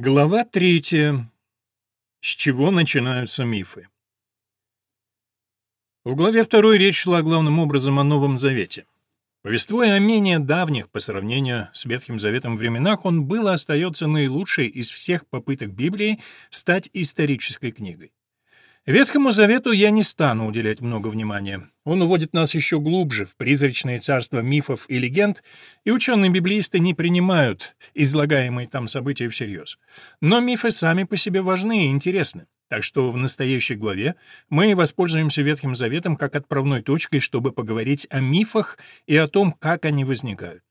Глава третья. С чего начинаются мифы? В главе второй речь шла главным образом о Новом Завете. Повествуя о менее давних по сравнению с Ветхим Заветом временах, он был и остается наилучшей из всех попыток Библии стать исторической книгой. Ветхому Завету я не стану уделять много внимания. Он уводит нас еще глубже в призрачное царство мифов и легенд, и ученые-библеисты не принимают излагаемые там события всерьез. Но мифы сами по себе важны и интересны. Так что в настоящей главе мы воспользуемся Ветхим Заветом как отправной точкой, чтобы поговорить о мифах и о том, как они возникают.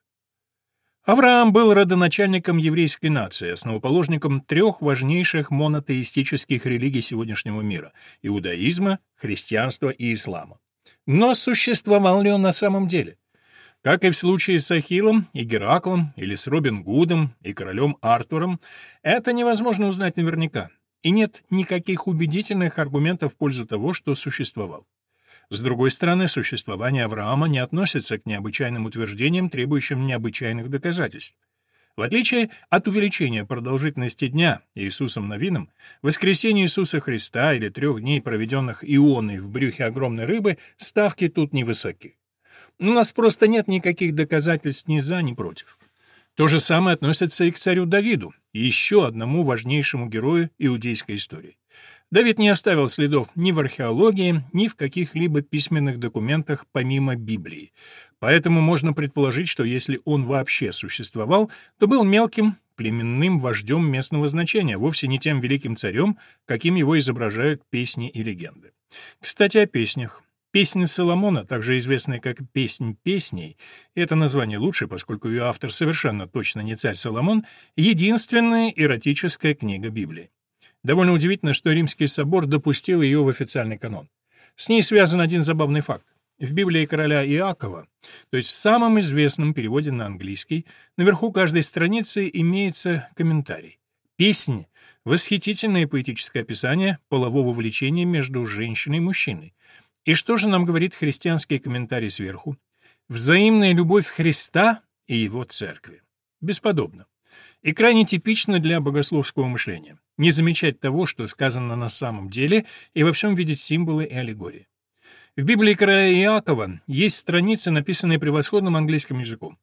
Авраам был родоначальником еврейской нации, основоположником трех важнейших монотеистических религий сегодняшнего мира — иудаизма, христианства и ислама. Но существовал ли он на самом деле? Как и в случае с Ахиллом и Гераклом, или с Робин Гудом и королем Артуром, это невозможно узнать наверняка, и нет никаких убедительных аргументов в пользу того, что существовал. С другой стороны, существование Авраама не относится к необычайным утверждениям, требующим необычайных доказательств. В отличие от увеличения продолжительности дня Иисусом Новином, воскресение Иисуса Христа или трех дней, проведенных ионой в брюхе огромной рыбы, ставки тут невысоки. У нас просто нет никаких доказательств ни за, ни против. То же самое относится и к царю Давиду, еще одному важнейшему герою иудейской истории. Давид не оставил следов ни в археологии, ни в каких-либо письменных документах помимо Библии. Поэтому можно предположить, что если он вообще существовал, то был мелким племенным вождем местного значения, вовсе не тем великим царем, каким его изображают песни и легенды. Кстати, о песнях. Песня Соломона, также известная как «Песнь песней», это название лучше, поскольку ее автор совершенно точно не царь Соломон, единственная эротическая книга Библии. Довольно удивительно, что Римский собор допустил ее в официальный канон. С ней связан один забавный факт. В Библии короля Иакова, то есть в самом известном переводе на английский, наверху каждой страницы имеется комментарий. Песня — восхитительное поэтическое описание полового влечения между женщиной и мужчиной. И что же нам говорит христианский комментарий сверху? Взаимная любовь Христа и его церкви. Бесподобно и крайне типично для богословского мышления. Не замечать того, что сказано на самом деле, и во всем видеть символы и аллегории. В Библии короля Иакова есть страницы, написанные превосходным английским языком.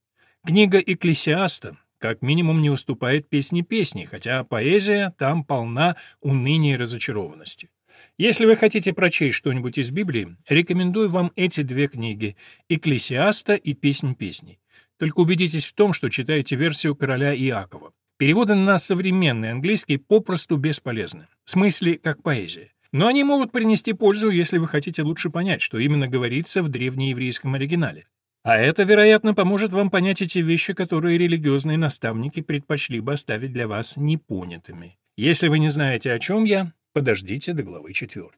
Книга Экклесиаста как минимум не уступает песне песни, хотя поэзия там полна уныния и разочарованности. Если вы хотите прочесть что-нибудь из Библии, рекомендую вам эти две книги «Экклесиаста» и «Песнь песней». Только убедитесь в том, что читаете версию короля Иакова. Переводы на современный английский попросту бесполезны. В смысле, как поэзия. Но они могут принести пользу, если вы хотите лучше понять, что именно говорится в древнееврейском оригинале. А это, вероятно, поможет вам понять эти вещи, которые религиозные наставники предпочли бы оставить для вас непонятыми. Если вы не знаете, о чем я, подождите до главы 4.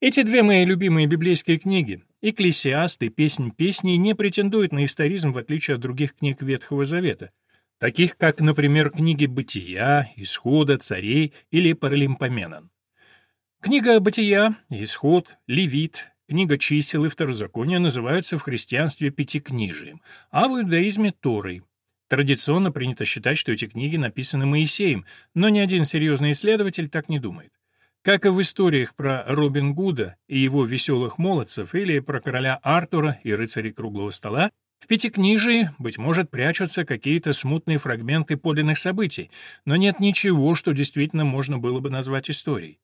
Эти две мои любимые библейские книги, «Экклесиаст» и «Песнь песней», не претендуют на историзм, в отличие от других книг Ветхого Завета, таких как, например, книги «Бытия», «Исхода», «Царей» или «Паралимпоменон». Книга «Бытия», «Исход», «Левит», книга «Чисел» и «Второзаконие» называются в христианстве пятикнижием, а в иудаизме — Торой. Традиционно принято считать, что эти книги написаны Моисеем, но ни один серьезный исследователь так не думает. Как и в историях про Робин Гуда и его веселых молодцев или про короля Артура и рыцарей круглого стола, в Пятикнижии, быть может, прячутся какие-то смутные фрагменты подлинных событий, но нет ничего, что действительно можно было бы назвать историей.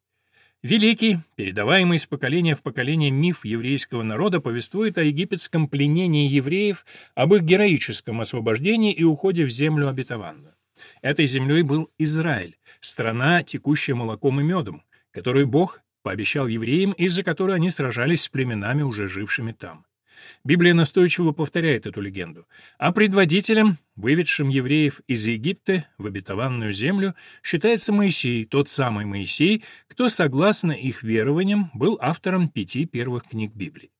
Великий, передаваемый из поколения в поколение миф еврейского народа повествует о египетском пленении евреев, об их героическом освобождении и уходе в землю обетованную. Этой землей был Израиль, страна, текущая молоком и медом, которую Бог пообещал евреям, из-за которой они сражались с племенами, уже жившими там. Библия настойчиво повторяет эту легенду. А предводителем, выведшим евреев из Египта в обетованную землю, считается Моисей, тот самый Моисей, кто, согласно их верованиям, был автором пяти первых книг Библии.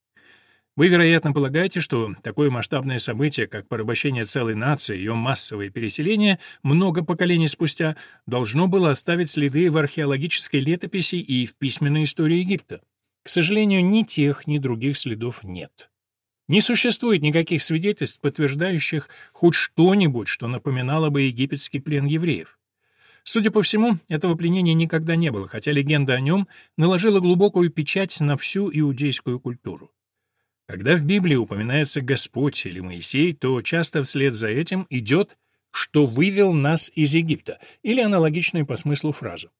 Вы, вероятно, полагаете, что такое масштабное событие, как порабощение целой нации, ее массовое переселение, много поколений спустя, должно было оставить следы в археологической летописи и в письменной истории Египта. К сожалению, ни тех, ни других следов нет. Не существует никаких свидетельств, подтверждающих хоть что-нибудь, что напоминало бы египетский плен евреев. Судя по всему, этого пленения никогда не было, хотя легенда о нем наложила глубокую печать на всю иудейскую культуру. Когда в Библии упоминается Господь или Моисей, то часто вслед за этим идет «что вывел нас из Египта» или аналогичная по смыслу фраза.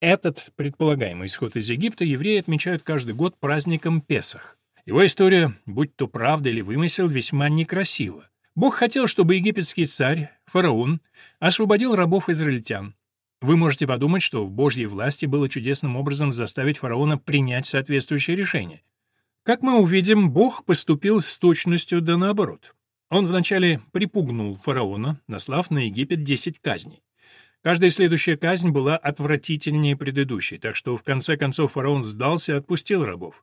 Этот предполагаемый исход из Египта евреи отмечают каждый год праздником Песах. Его история, будь то правда или вымысел, весьма некрасива. Бог хотел, чтобы египетский царь, фараон, освободил рабов израильтян. Вы можете подумать, что в Божьей власти было чудесным образом заставить фараона принять соответствующее решение. Как мы увидим, Бог поступил с точностью да наоборот. Он вначале припугнул фараона, наслав на Египет десять казней. Каждая следующая казнь была отвратительнее предыдущей, так что в конце концов фараон сдался и отпустил рабов.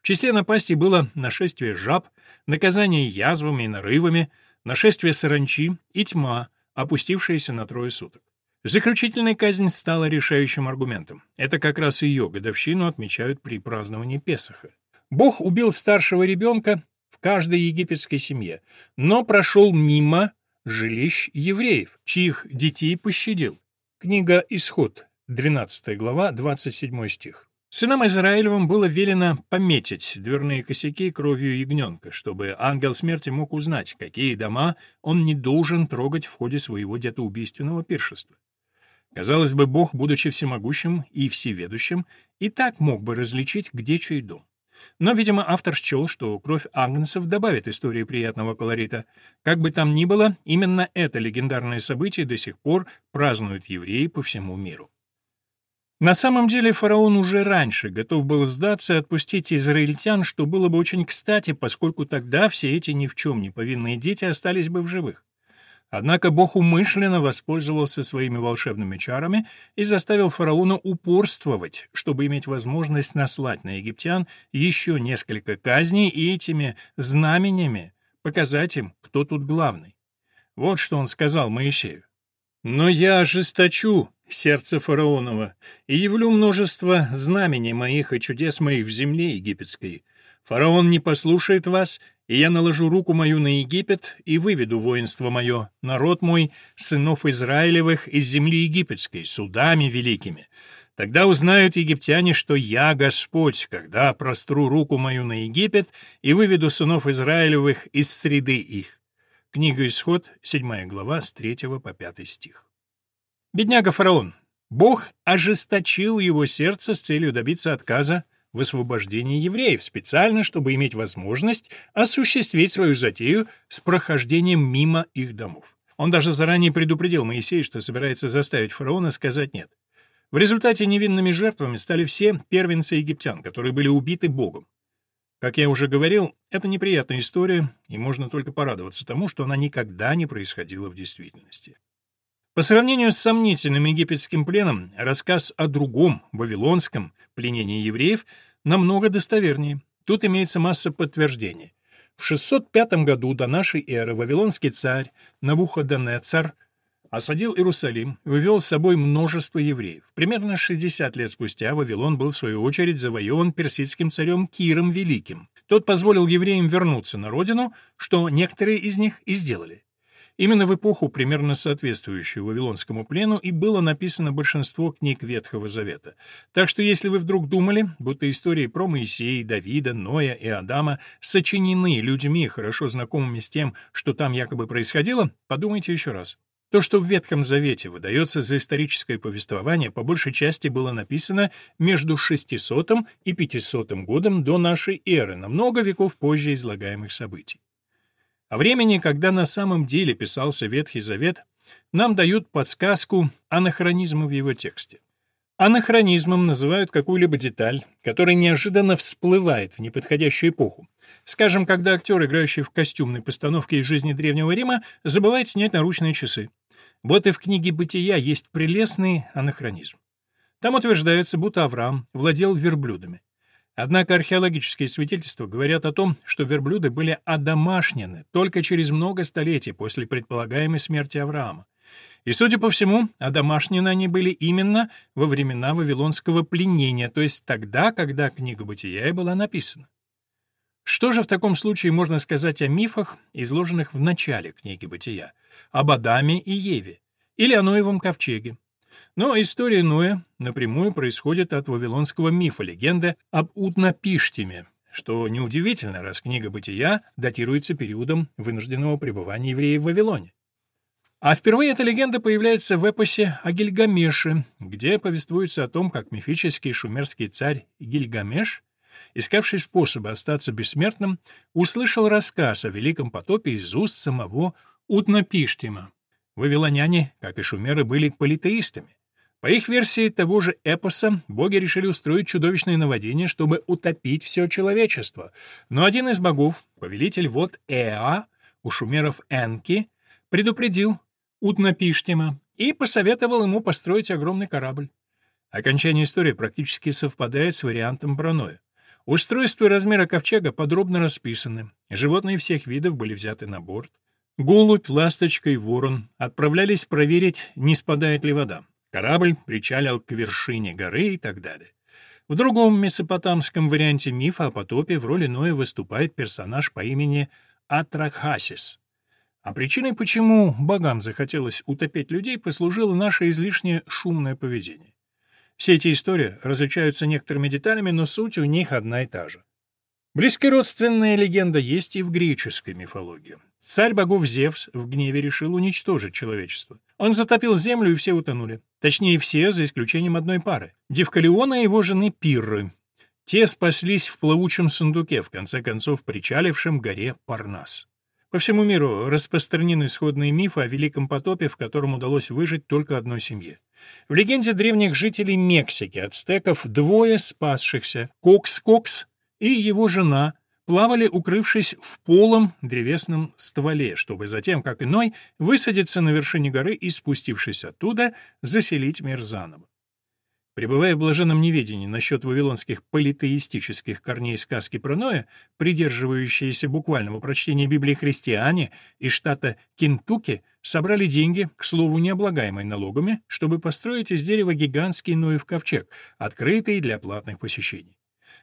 В числе напастей было нашествие жаб, наказание язвами и нарывами, нашествие саранчи и тьма, опустившаяся на трое суток. Заключительная казнь стала решающим аргументом. Это как раз ее годовщину отмечают при праздновании Песаха. Бог убил старшего ребенка в каждой египетской семье, но прошел мимо жилищ евреев, чьих детей пощадил. Книга «Исход», 12 глава, 27 стих. Сынам Израилевым было велено пометить дверные косяки кровью ягненка, чтобы ангел смерти мог узнать, какие дома он не должен трогать в ходе своего детоубийственного пиршества. Казалось бы, Бог, будучи всемогущим и всеведущим, и так мог бы различить, где чей дом. Но, видимо, автор счел, что кровь агнцев добавит истории приятного колорита. Как бы там ни было, именно это легендарное событие до сих пор празднуют евреи по всему миру. На самом деле фараон уже раньше готов был сдаться и отпустить израильтян, что было бы очень кстати, поскольку тогда все эти ни в чем не повинные дети остались бы в живых. Однако Бог умышленно воспользовался своими волшебными чарами и заставил фараона упорствовать, чтобы иметь возможность наслать на египтян еще несколько казней и этими знаменями показать им, кто тут главный. Вот что он сказал Моисею. «Но я ожесточу сердце фараонова и явлю множество знамений моих и чудес моих в земле египетской. Фараон не послушает вас, и я наложу руку мою на Египет и выведу воинство мое, народ мой, сынов Израилевых из земли египетской, судами великими. Тогда узнают египтяне, что я Господь, когда простру руку мою на Египет и выведу сынов Израилевых из среды их». Книга Исход, 7 глава, с 3 по 5 стих. Бедняга фараон. Бог ожесточил его сердце с целью добиться отказа в освобождении евреев, специально, чтобы иметь возможность осуществить свою затею с прохождением мимо их домов. Он даже заранее предупредил Моисея, что собирается заставить фараона сказать «нет». В результате невинными жертвами стали все первенцы египтян, которые были убиты Богом. Как я уже говорил, это неприятная история, и можно только порадоваться тому, что она никогда не происходила в действительности. По сравнению с сомнительным египетским пленом, рассказ о другом, вавилонском, пленении евреев намного достовернее. Тут имеется масса подтверждений. В 605 году до нашей эры вавилонский царь Навуходонецар осадил Иерусалим вывел с собой множество евреев. Примерно 60 лет спустя Вавилон был, в свою очередь, завоеван персидским царем Киром Великим. Тот позволил евреям вернуться на родину, что некоторые из них и сделали. Именно в эпоху, примерно соответствующую Вавилонскому плену, и было написано большинство книг Ветхого Завета. Так что если вы вдруг думали, будто истории про Моисея, Давида, Ноя и Адама сочинены людьми, хорошо знакомыми с тем, что там якобы происходило, подумайте еще раз. То, что в Ветхом Завете выдается за историческое повествование, по большей части было написано между 600 и 500 годом до нашей эры, на много веков позже излагаемых событий. О времени, когда на самом деле писался Ветхий Завет, нам дают подсказку анахронизма в его тексте. Анахронизмом называют какую-либо деталь, которая неожиданно всплывает в неподходящую эпоху. Скажем, когда актер, играющий в костюмной постановке из жизни Древнего Рима, забывает снять наручные часы. Вот и в книге «Бытия» есть прелестный анахронизм. Там утверждается, будто Авраам владел верблюдами. Однако археологические свидетельства говорят о том, что верблюды были одомашнены только через много столетий после предполагаемой смерти Авраама. И, судя по всему, одомашнены они были именно во времена вавилонского пленения, то есть тогда, когда книга Бытия была написана. Что же в таком случае можно сказать о мифах, изложенных в начале книги Бытия, об Адаме и Еве, или о Ноевом ковчеге? Но история Ноя напрямую происходит от вавилонского мифа, легенда об Утнапиштиме, что неудивительно, раз книга «Бытия» датируется периодом вынужденного пребывания евреев в Вавилоне. А впервые эта легенда появляется в эпосе о Гильгамеше, где повествуется о том, как мифический шумерский царь Гильгамеш, искавший способы остаться бессмертным, услышал рассказ о великом потопе из уст самого Утнапиштима. Вавилоняне, как и шумеры, были политеистами. По их версии того же эпоса, боги решили устроить чудовищное наводнение, чтобы утопить все человечество. Но один из богов, повелитель вод Эа, у шумеров Энки, предупредил, Утнапиштима и посоветовал ему построить огромный корабль. Окончание истории практически совпадает с вариантом Браноя. Устройство и размеры ковчега подробно расписаны. Животные всех видов были взяты на борт. Голубь, ласточка и ворон отправлялись проверить, не спадает ли вода. Корабль причалял к вершине горы и так далее. В другом месопотамском варианте мифа о потопе в роли Ноя выступает персонаж по имени Атрахасис. А причиной, почему богам захотелось утопить людей, послужило наше излишне шумное поведение. Все эти истории различаются некоторыми деталями, но суть у них одна и та же. Близкородственная легенда есть и в греческой мифологии. Царь богов Зевс в гневе решил уничтожить человечество. Он затопил землю, и все утонули. Точнее, все, за исключением одной пары — Девкалиона и его жены Пирры. Те спаслись в плавучем сундуке, в конце концов причалившем горе Парнас. По всему миру распространены исходные мифы о Великом потопе, в котором удалось выжить только одной семье. В легенде древних жителей Мексики, ацтеков, двое спасшихся, Кокс-Кокс и его жена, плавали, укрывшись в полом древесном стволе, чтобы затем, как и Ной, высадиться на вершине горы и, спустившись оттуда, заселить мир заново. Пребывая в блаженном неведении насчет вавилонских политеистических корней сказки про Ноя, придерживающиеся буквального прочтения Библии христиане из штата Кентукки собрали деньги, к слову, необлагаемые налогами, чтобы построить из дерева гигантский Ноев ковчег, открытый для платных посещений.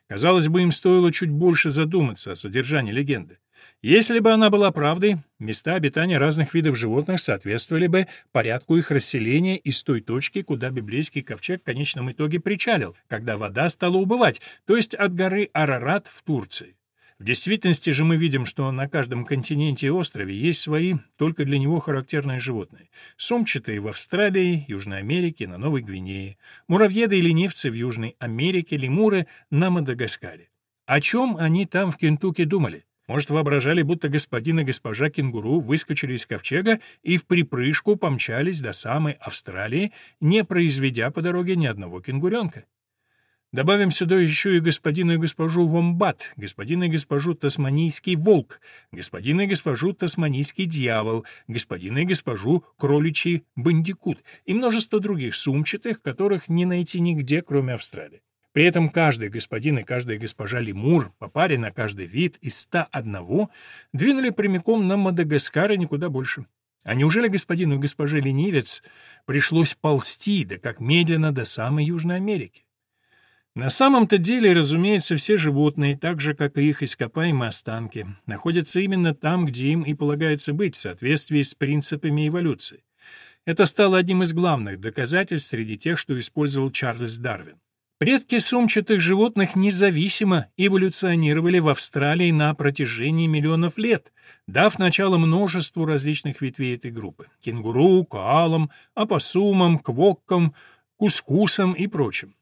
Казалось бы, им стоило чуть больше задуматься о содержании легенды. Если бы она была правдой, места обитания разных видов животных соответствовали бы порядку их расселения из той точки, куда библейский ковчег в конечном итоге причалил, когда вода стала убывать, то есть от горы Арарат в Турции. В действительности же мы видим, что на каждом континенте и острове есть свои, только для него характерные животные. Сумчатые в Австралии, Южной Америке, на Новой Гвинее, муравьеды и ленивцы в Южной Америке, лемуры на Мадагаскаре. О чем они там в Кентукки думали? Может, воображали, будто господин и госпожа кенгуру выскочили из ковчега и в припрыжку помчались до самой Австралии, не произведя по дороге ни одного кенгуренка. Добавим сюда еще и господина и госпожу Вомбат, господина и госпожу Тасманийский волк, господина и госпожу Тасманийский дьявол, господина и госпожу Кроличий бандикут и множество других сумчатых, которых не найти нигде, кроме Австралии. При этом каждый господин и каждая госпожа лемур, по паре на каждый вид из ста одного, двинули прямиком на Мадагаскар и никуда больше. А неужели господину и госпоже ленивец пришлось ползти, да как медленно, до самой Южной Америки? На самом-то деле, разумеется, все животные, так же, как и их ископаемые останки, находятся именно там, где им и полагается быть, в соответствии с принципами эволюции. Это стало одним из главных доказательств среди тех, что использовал Чарльз Дарвин. Предки сумчатых животных независимо эволюционировали в Австралии на протяжении миллионов лет, дав начало множеству различных ветвей этой группы — кенгуру, коалам, опоссумам, квоккам, кускусам и прочим.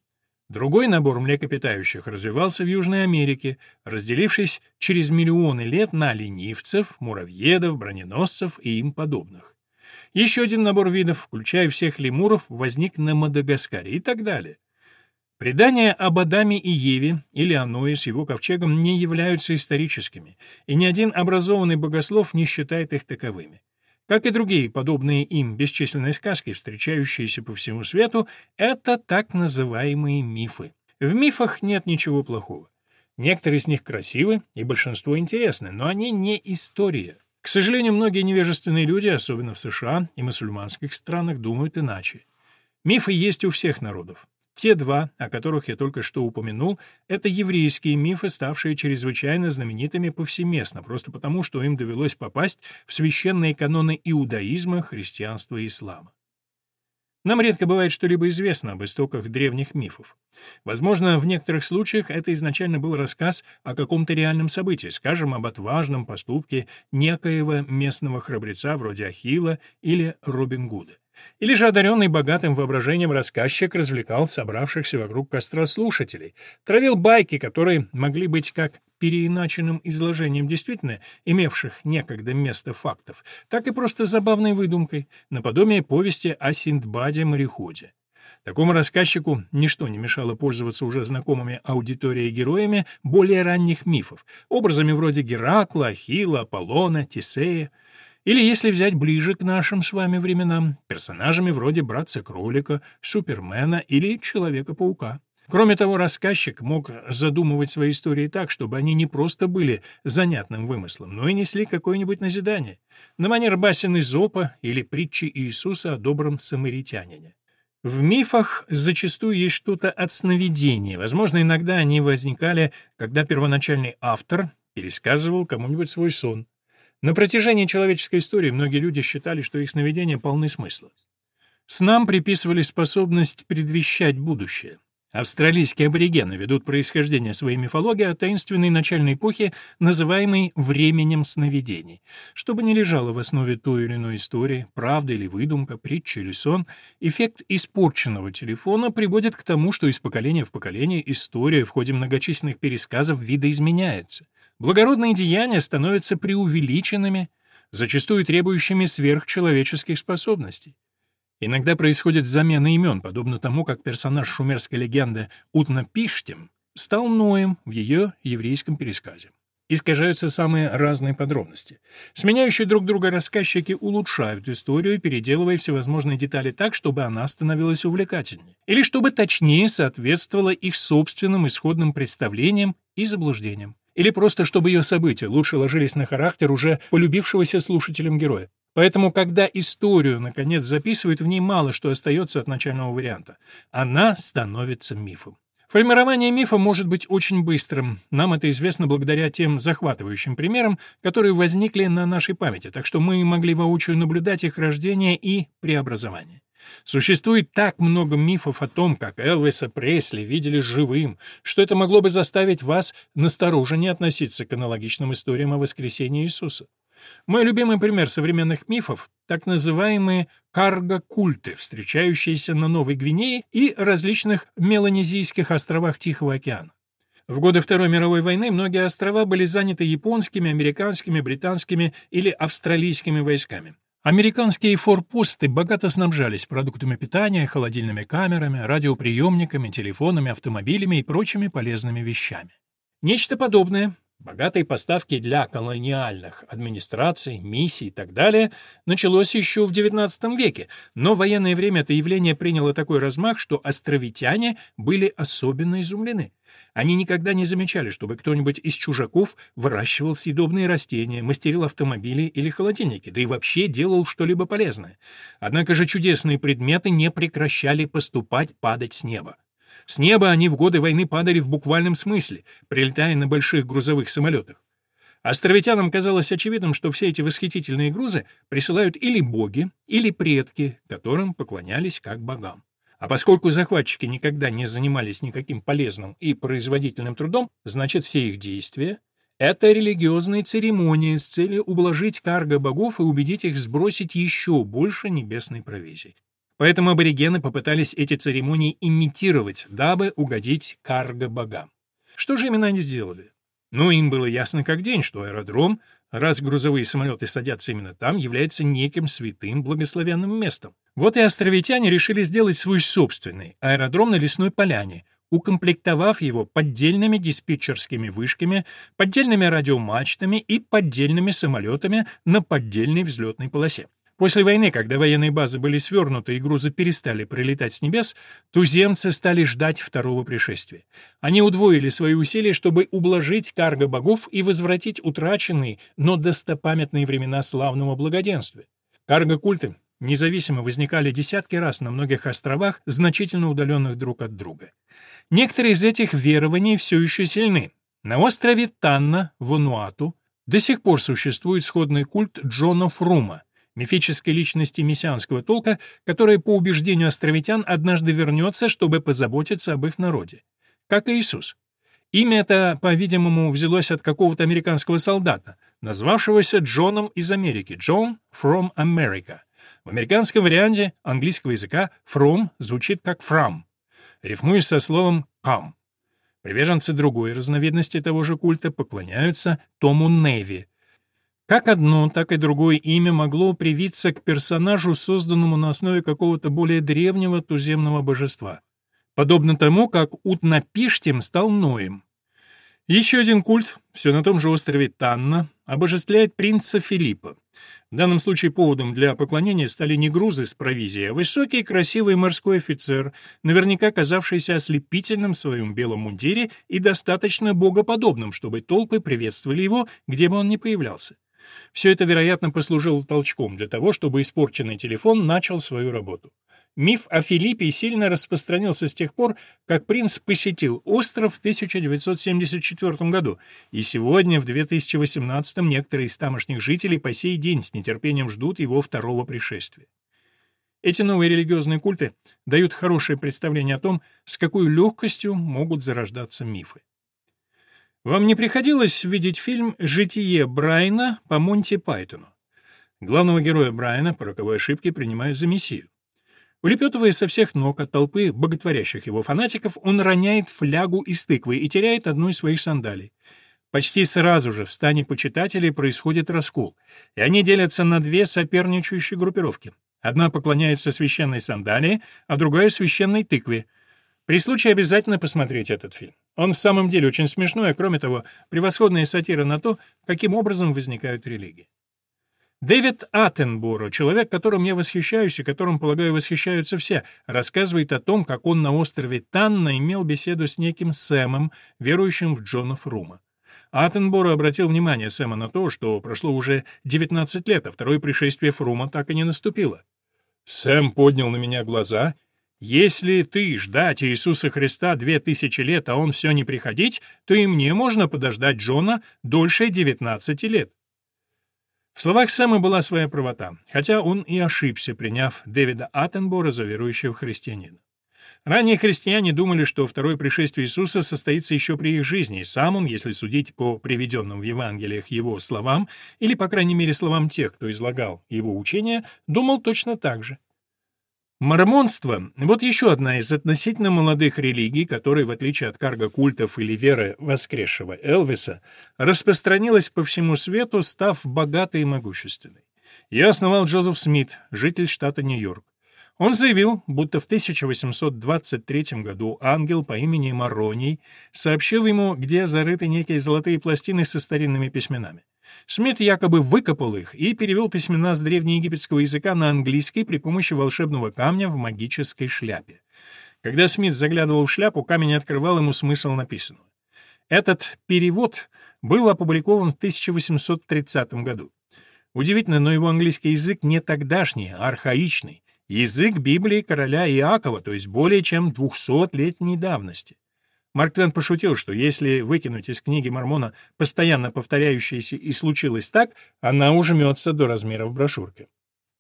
Другой набор млекопитающих развивался в Южной Америке, разделившись через миллионы лет на ленивцев, муравьедов, броненосцев и им подобных. Еще один набор видов, включая всех лемуров, возник на Мадагаскаре и так далее. Предания об Адаме и Еве или о Ное с его ковчегом не являются историческими, и ни один образованный богослов не считает их таковыми. Как и другие подобные им бесчисленные сказки, встречающиеся по всему свету, это так называемые мифы. В мифах нет ничего плохого. Некоторые из них красивы, и большинство интересны, но они не история. К сожалению, многие невежественные люди, особенно в США и мусульманских странах, думают иначе. Мифы есть у всех народов. Те два, о которых я только что упомянул, это еврейские мифы, ставшие чрезвычайно знаменитыми повсеместно, просто потому, что им довелось попасть в священные каноны иудаизма, христианства и ислама. Нам редко бывает что-либо известно об истоках древних мифов. Возможно, в некоторых случаях это изначально был рассказ о каком-то реальном событии, скажем, об отважном поступке некоего местного храбреца вроде Ахилла или Робин Гуда. Или же одаренный богатым воображением рассказчик развлекал собравшихся вокруг костра слушателей, травил байки, которые могли быть как переиначенным изложением действительно имевших некогда место фактов, так и просто забавной выдумкой, наподобие повести о Синдбаде-мореходе. Такому рассказчику ничто не мешало пользоваться уже знакомыми аудиторией героями более ранних мифов, образами вроде Геракла, Ахилла, Аполлона, Тисея. Или, если взять ближе к нашим с вами временам, персонажами вроде братца-кролика, Супермена или Человека-паука. Кроме того, рассказчик мог задумывать свои истории так, чтобы они не просто были занятным вымыслом, но и несли какое-нибудь назидание, на манер басен Изопа или притчи Иисуса о добром самаритянине. В мифах зачастую есть что-то от сновидения. Возможно, иногда они возникали, когда первоначальный автор пересказывал кому-нибудь свой сон. На протяжении человеческой истории многие люди считали, что их сновидения полны смысла. Снам приписывали способность предвещать будущее. Австралийские аборигены ведут происхождение своей мифологии от таинственной начальной эпохи, называемой «временем сновидений». Чтобы не лежало в основе той или иной истории, правда или выдумка, притча или сон, эффект испорченного телефона приводит к тому, что из поколения в поколение история в ходе многочисленных пересказов видоизменяется. Благородные деяния становятся преувеличенными, зачастую требующими сверхчеловеческих способностей. Иногда происходит замена имен, подобно тому, как персонаж шумерской легенды Утнапиштем стал Ноем в ее еврейском пересказе. Искажаются самые разные подробности. Сменяющие друг друга рассказчики улучшают историю, переделывая всевозможные детали так, чтобы она становилась увлекательнее, или чтобы точнее соответствовала их собственным исходным представлениям и заблуждениям, или просто чтобы ее события лучше ложились на характер уже полюбившегося слушателям героя. Поэтому, когда историю, наконец, записывают, в ней мало что остается от начального варианта. Она становится мифом. Формирование мифа может быть очень быстрым. Нам это известно благодаря тем захватывающим примерам, которые возникли на нашей памяти, так что мы могли воочию наблюдать их рождение и преобразование. Существует так много мифов о том, как Элвиса Пресли видели живым, что это могло бы заставить вас настороженнее относиться к аналогичным историям о воскресении Иисуса. Мой любимый пример современных мифов — так называемые карго-культы, встречающиеся на Новой Гвинее и различных меланезийских островах Тихого океана. В годы Второй мировой войны многие острова были заняты японскими, американскими, британскими или австралийскими войсками. Американские форпосты богато снабжались продуктами питания, холодильными камерами, радиоприемниками, телефонами, автомобилями и прочими полезными вещами. Нечто подобное Богатые поставки для колониальных администраций, миссий и так далее началось еще в XIX веке, но в военное время это явление приняло такой размах, что островитяне были особенно изумлены. Они никогда не замечали, чтобы кто-нибудь из чужаков выращивал съедобные растения, мастерил автомобили или холодильники, да и вообще делал что-либо полезное. Однако же чудесные предметы не прекращали поступать, падать с неба. С неба они в годы войны падали в буквальном смысле, прилетая на больших грузовых самолетах. Островитянам казалось очевидным, что все эти восхитительные грузы присылают или боги, или предки, которым поклонялись как богам. А поскольку захватчики никогда не занимались никаким полезным и производительным трудом, значит, все их действия — это религиозные церемонии с целью ублажить карго богов и убедить их сбросить еще больше небесной провизии. Поэтому аборигены попытались эти церемонии имитировать, дабы угодить карго-богам. Что же именно они сделали? Ну, им было ясно как день, что аэродром, раз грузовые самолеты садятся именно там, является неким святым благословенным местом. Вот и островитяне решили сделать свой собственный аэродром на лесной поляне, укомплектовав его поддельными диспетчерскими вышками, поддельными радиомачтами и поддельными самолетами на поддельной взлетной полосе. После войны, когда военные базы были свернуты и грузы перестали прилетать с небес, туземцы стали ждать второго пришествия. Они удвоили свои усилия, чтобы ублажить карго богов и возвратить утраченные, но достопамятные времена славного благоденствия. Карго-культы независимо возникали десятки раз на многих островах, значительно удаленных друг от друга. Некоторые из этих верований все еще сильны. На острове Танна, в Вануату, до сих пор существует сходный культ Джона Фрума, мифической личности мессианского толка, которая, по убеждению островитян, однажды вернется, чтобы позаботиться об их народе. Как и Иисус. Имя это, по-видимому, взялось от какого-то американского солдата, назвавшегося Джоном из Америки, Джон from America. В американском варианте английского языка «from» звучит как «from», рифмуясь со словом «come». Приверженцы другой разновидности того же культа поклоняются Тому Неви. Как одно, так и другое имя могло привиться к персонажу, созданному на основе какого-то более древнего туземного божества. Подобно тому, как Утнапиштем стал Ноем. Еще один культ, все на том же острове Танна, обожествляет принца Филиппа. В данном случае поводом для поклонения стали не грузы с провизией, а высокий красивый морской офицер, наверняка казавшийся ослепительным в своем белом мундире и достаточно богоподобным, чтобы толпы приветствовали его, где бы он ни появлялся. Все это, вероятно, послужило толчком для того, чтобы испорченный телефон начал свою работу. Миф о Филиппе сильно распространился с тех пор, как принц посетил остров в 1974 году, и сегодня, в 2018 некоторые из тамошних жителей по сей день с нетерпением ждут его второго пришествия. Эти новые религиозные культы дают хорошее представление о том, с какой легкостью могут зарождаться мифы. Вам не приходилось видеть фильм «Житие Брайана» по Монти Пайтону? Главного героя Брайана по роковой ошибке принимают за мессию. Улепетывая со всех ног от толпы боготворящих его фанатиков, он роняет флягу из тыквы и теряет одну из своих сандалий. Почти сразу же в стане почитателей происходит раскол, и они делятся на две соперничающие группировки. Одна поклоняется священной сандалии, а другая — священной тыкве. При случае обязательно посмотреть этот фильм. Он в самом деле очень смешной, а кроме того, превосходная сатира на то, каким образом возникают религии. Дэвид Аттенборо, человек, которым я восхищаюсь и которым, полагаю, восхищаются все, рассказывает о том, как он на острове Танна имел беседу с неким Сэмом, верующим в Джона Фрума. Аттенборо обратил внимание Сэма на то, что прошло уже 19 лет, а второе пришествие Фрума так и не наступило. Сэм поднял на меня глаза. «Если ты ждать Иисуса Христа две тысячи лет, а он все не приходить, то и мне можно подождать Джона дольше 19 лет». В словах Сэма была своя правота, хотя он и ошибся, приняв Дэвида Аттенбора за верующего христианина. Ранние христиане думали, что второе пришествие Иисуса состоится еще при их жизни, и сам он, если судить по приведенным в Евангелиях его словам, или, по крайней мере, словам тех, кто излагал его учение, думал точно так же. Мормонство — вот еще одна из относительно молодых религий, которая, в отличие от карго-культов или веры воскресшего Элвиса, распространилась по всему свету, став богатой и могущественной. Ее основал Джозеф Смит, житель штата Нью-Йорк. Он заявил, будто в 1823 году ангел по имени Мароний сообщил ему, где зарыты некие золотые пластины со старинными письменами. Смит якобы выкопал их и перевел письмена с древнеегипетского языка на английский при помощи волшебного камня в магической шляпе. Когда Смит заглядывал в шляпу, камень открывал ему смысл написанного. Этот перевод был опубликован в 1830 году. Удивительно, но его английский язык не тогдашний, а архаичный. Язык Библии короля Иакова, то есть более чем 200-летней давности. Марк Твен пошутил, что если выкинуть из книги Мормона постоянно повторяющееся «и случилось так», она ужмется до размеров брошюрки.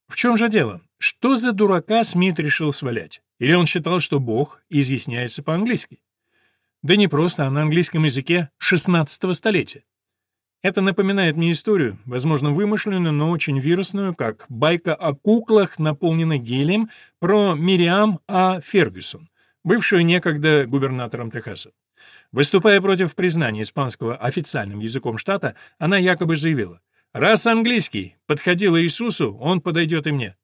В чем же дело? Что за дурака Смит решил свалять? Или он считал, что Бог изъясняется по-английски? Да не просто, а на английском языке 16 столетия. Это напоминает мне историю, возможно, вымышленную, но очень вирусную, как байка о куклах, наполненных гелием, про Мириам А. Фергюсон, бывшую некогда губернатором Техаса. Выступая против признания испанского официальным языком штата, она якобы заявила, «Раз английский подходил Иисусу, он подойдет и мне».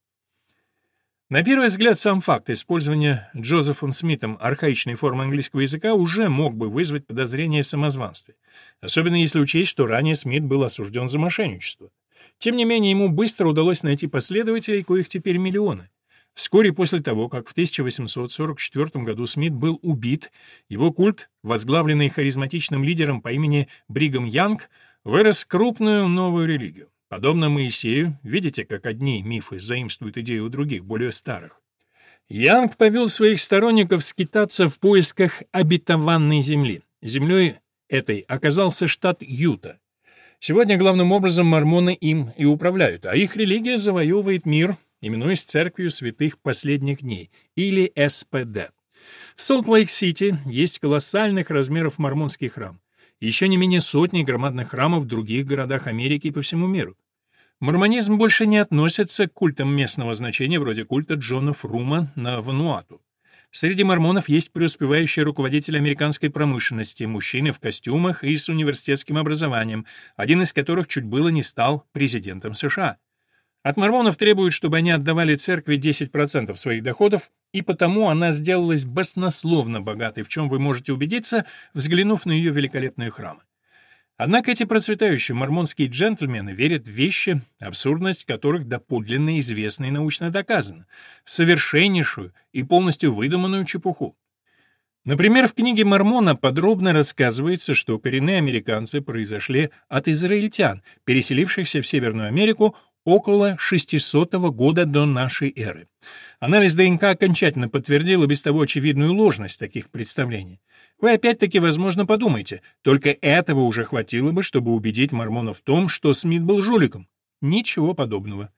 На первый взгляд, сам факт использования Джозефом Смитом архаичной формы английского языка уже мог бы вызвать подозрение в самозванстве, особенно если учесть, что ранее Смит был осужден за мошенничество. Тем не менее, ему быстро удалось найти последователей, коих теперь миллионы. Вскоре после того, как в 1844 году Смит был убит, его культ, возглавленный харизматичным лидером по имени Бригам Янг, вырос крупную новую религию. Подобно Моисею, видите, как одни мифы заимствуют идею у других, более старых. Янг повел своих сторонников скитаться в поисках обетованной земли. Землей этой оказался штат Юта. Сегодня главным образом мормоны им и управляют, а их религия завоевывает мир, именуясь Церковью Святых Последних Дней, или СПД. В Солт-Лейк-Сити есть колоссальных размеров мормонский храм. Еще не менее сотни громадных храмов в других городах Америки и по всему миру. Мормонизм больше не относится к культам местного значения, вроде культа Джона Фрума на Вануату. Среди мормонов есть преуспевающие руководители американской промышленности, мужчины в костюмах и с университетским образованием, один из которых чуть было не стал президентом США. От мормонов требуют, чтобы они отдавали церкви 10% своих доходов, и потому она сделалась баснословно богатой, в чем вы можете убедиться, взглянув на ее великолепные храмы. Однако эти процветающие мормонские джентльмены верят в вещи, абсурдность которых доподлинно известна и научно доказана, в совершеннейшую и полностью выдуманную чепуху. Например, в книге Мормона подробно рассказывается, что коренные американцы произошли от израильтян, переселившихся в Северную Америку около 600 года до нашей эры. Анализ ДНК окончательно подтвердил и без того очевидную ложность таких представлений. Вы опять-таки, возможно, подумаете, только этого уже хватило бы, чтобы убедить мормонов в том, что Смит был жуликом. Ничего подобного.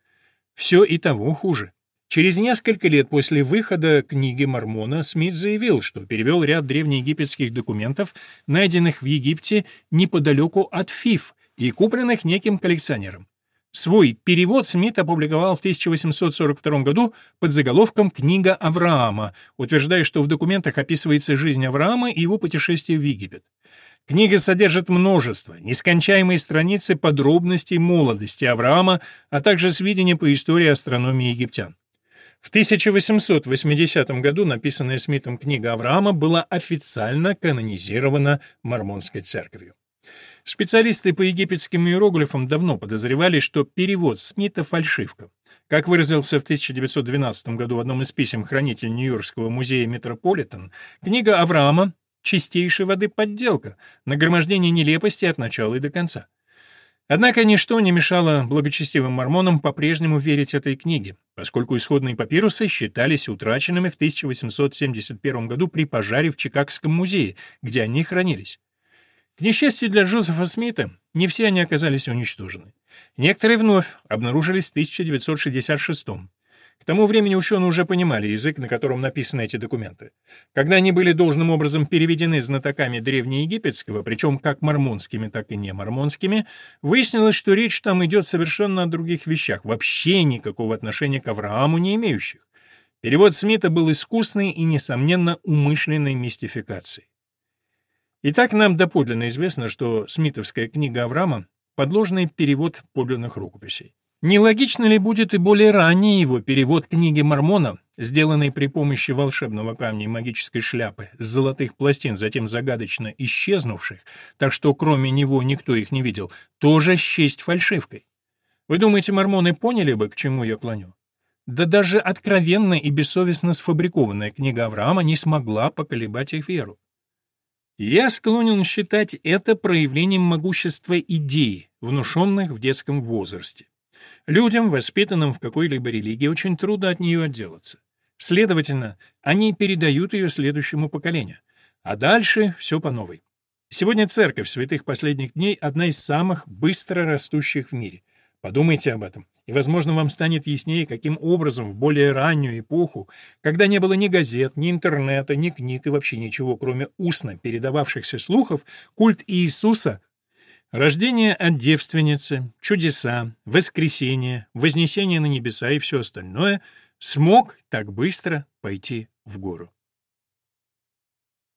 Все и того хуже. Через несколько лет после выхода книги Мормона Смит заявил, что перевел ряд древнеегипетских документов, найденных в Египте неподалеку от Фиф и купленных неким коллекционером. Свой перевод Смит опубликовал в 1842 году под заголовком «Книга Авраама», утверждая, что в документах описывается жизнь Авраама и его путешествие в Египет. Книга содержит множество, нескончаемые страницы подробностей молодости Авраама, а также сведения по истории астрономии египтян. В 1880 году написанная Смитом книга Авраама была официально канонизирована Мормонской церковью. Специалисты по египетским иероглифам давно подозревали, что перевод Смита — фальшивка. Как выразился в 1912 году в одном из писем хранитель Нью-Йоркского музея Метрополитен, книга Авраама — чистейшей воды подделка, нагромождение нелепости от начала и до конца. Однако ничто не мешало благочестивым мормонам по-прежнему верить этой книге, поскольку исходные папирусы считались утраченными в 1871 году при пожаре в Чикагском музее, где они хранились. К несчастью для Джозефа Смита, не все они оказались уничтожены. Некоторые вновь обнаружились в 1966 -м. К тому времени ученые уже понимали язык, на котором написаны эти документы. Когда они были должным образом переведены знатоками древнеегипетского, причем как мормонскими, так и не мормонскими, выяснилось, что речь там идет совершенно о других вещах, вообще никакого отношения к Аврааму не имеющих. Перевод Смита был искусной и, несомненно, умышленной мистификацией. Итак, нам доподлинно известно, что смитовская книга Авраама — подложный перевод подлинных рукописей. Нелогично ли будет и более ранний его перевод книги Мормона, сделанный при помощи волшебного камня и магической шляпы, с золотых пластин, затем загадочно исчезнувших, так что кроме него никто их не видел, тоже счесть фальшивкой? Вы думаете, мормоны поняли бы, к чему я клоню? Да даже откровенно и бессовестно сфабрикованная книга Авраама не смогла поколебать их веру. Я склонен считать это проявлением могущества идей, внушенных в детском возрасте. Людям, воспитанным в какой-либо религии, очень трудно от нее отделаться. Следовательно, они передают ее следующему поколению. А дальше все по новой. Сегодня церковь святых последних дней — одна из самых быстро растущих в мире — Подумайте об этом, и, возможно, вам станет яснее, каким образом в более раннюю эпоху, когда не было ни газет, ни интернета, ни книг и вообще ничего, кроме устно передававшихся слухов, культ Иисуса Рождение от девственницы, чудеса, воскресение, вознесение на небеса и все остальное смог так быстро пойти в гору.